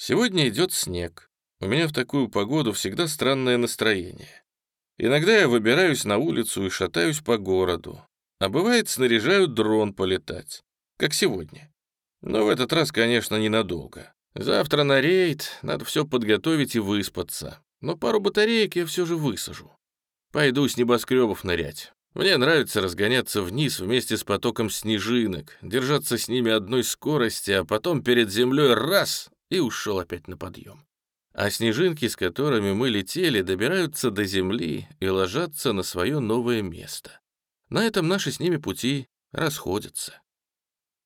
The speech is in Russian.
Сегодня идет снег. У меня в такую погоду всегда странное настроение. Иногда я выбираюсь на улицу и шатаюсь по городу. А бывает, снаряжаю дрон полетать, как сегодня. Но в этот раз, конечно, ненадолго. Завтра на рейд, надо все подготовить и выспаться. Но пару батареек я все же высажу. Пойду с небоскребов нырять. Мне нравится разгоняться вниз вместе с потоком снежинок, держаться с ними одной скорости, а потом перед землей раз и ушел опять на подъем. А снежинки, с которыми мы летели, добираются до земли и ложатся на свое новое место. На этом наши с ними пути расходятся.